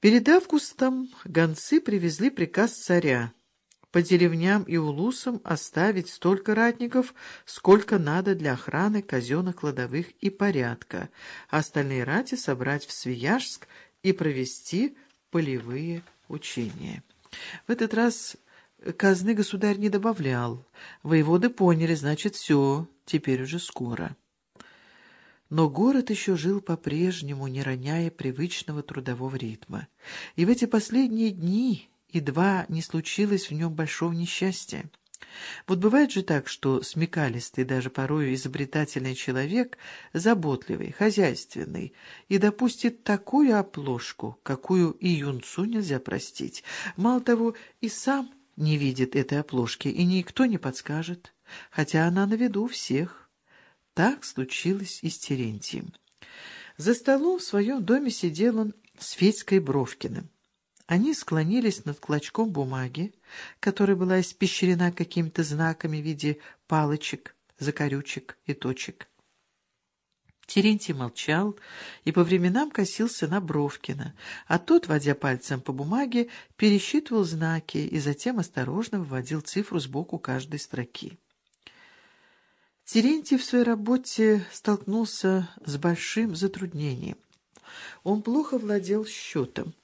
Перед августом гонцы привезли приказ царя по деревням и улусам оставить столько ратников, сколько надо для охраны казенных кладовых и порядка, а остальные рати собрать в Свияжск и провести полевые учения. В этот раз казны государь не добавлял. Воеводы поняли, значит, все, теперь уже скоро. Но город еще жил по-прежнему, не роняя привычного трудового ритма. И в эти последние дни едва не случилось в нем большого несчастья. Вот бывает же так, что смекалистый, даже порою изобретательный человек, заботливый, хозяйственный, и допустит такую оплошку, какую и юнцу нельзя простить. Мало того, и сам не видит этой оплошки, и никто не подскажет, хотя она на виду всех. Так случилось и с Терентием. За столом в своем доме сидел он с Федькой Бровкиным. Они склонились над клочком бумаги, которая была испещрена какими-то знаками в виде палочек, закорючек и точек. Терентий молчал и по временам косился на Бровкина, а тот, водя пальцем по бумаге, пересчитывал знаки и затем осторожно выводил цифру сбоку каждой строки. Терентий в своей работе столкнулся с большим затруднением. Он плохо владел счетом.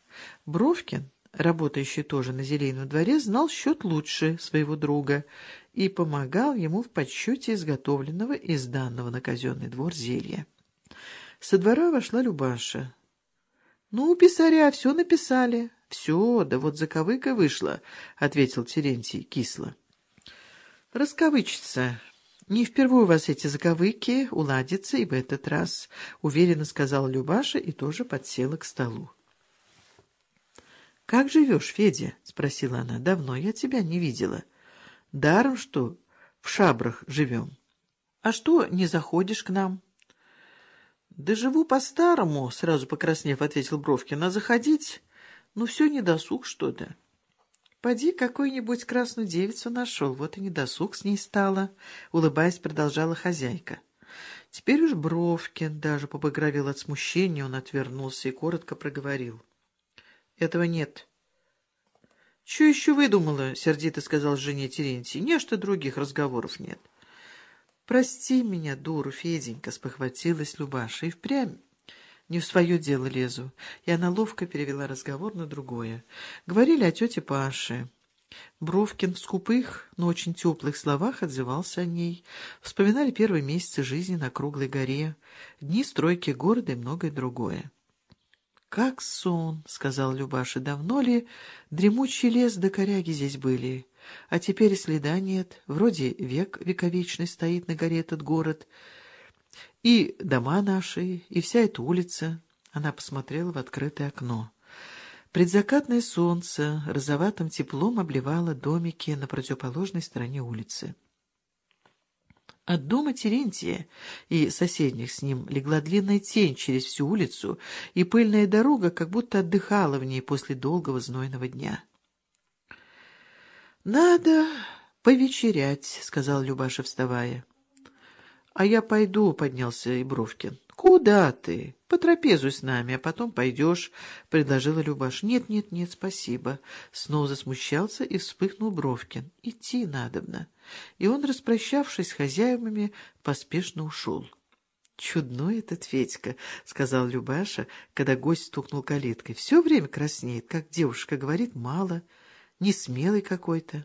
Бровкин, работающий тоже на Зелейном дворе, знал счет лучше своего друга и помогал ему в подсчете изготовленного и сданного на казенный двор зелья. Со двора вошла Любаша. — Ну, писаря все написали. — Все, да вот заковыка вышла, — ответил Терентий кисло. — Расковычится. «Не впервые у вас эти заковыки уладятся и в этот раз», — уверенно сказала Любаша и тоже подсела к столу. «Как живешь, Федя?» — спросила она. «Давно я тебя не видела. Даром, что в шабрах живем. А что не заходишь к нам?» «Да живу по-старому», — сразу покраснев, ответил Бровкин. «А заходить? Ну, все недосуг что-то». Поди, какую-нибудь красную девицу нашел, вот и недосуг с ней стало, — улыбаясь, продолжала хозяйка. Теперь уж Бровкин даже побагровел от смущения, он отвернулся и коротко проговорил. — Этого нет. — Чего еще выдумала? — сердито сказал жене Терентий. — Нечто других разговоров нет. — Прости меня, дуру, Феденька, — спохватилась Любаша, — и впрямь не в свое дело лезу. И она ловко перевела разговор на другое. Говорили о тете Паше. Бровкин в скупых, но очень теплых словах отзывался о ней. Вспоминали первые месяцы жизни на Круглой горе, дни стройки города и многое другое. «Как сон!» — сказал Любаша. «Давно ли дремучий лес до коряги здесь были? А теперь следа нет. Вроде век вековечный стоит на горе этот город». И дома наши, и вся эта улица. Она посмотрела в открытое окно. Предзакатное солнце розоватым теплом обливало домики на противоположной стороне улицы. От дома Терентия и соседних с ним легла длинная тень через всю улицу, и пыльная дорога как будто отдыхала в ней после долгого знойного дня. «Надо повечерять», — сказал Любаша, вставая. — А я пойду, — поднялся и Бровкин. — Куда ты? Потрапезуй с нами, а потом пойдешь, — предложила Любаш. — Нет, нет, нет, спасибо. Снова засмущался и вспыхнул Бровкин. — Идти надобно. И он, распрощавшись с хозяевами, поспешно ушел. — Чудной этот Федька, — сказал Любаша, когда гость стукнул калиткой. — Все время краснеет, как девушка говорит, мало, не смелый какой-то.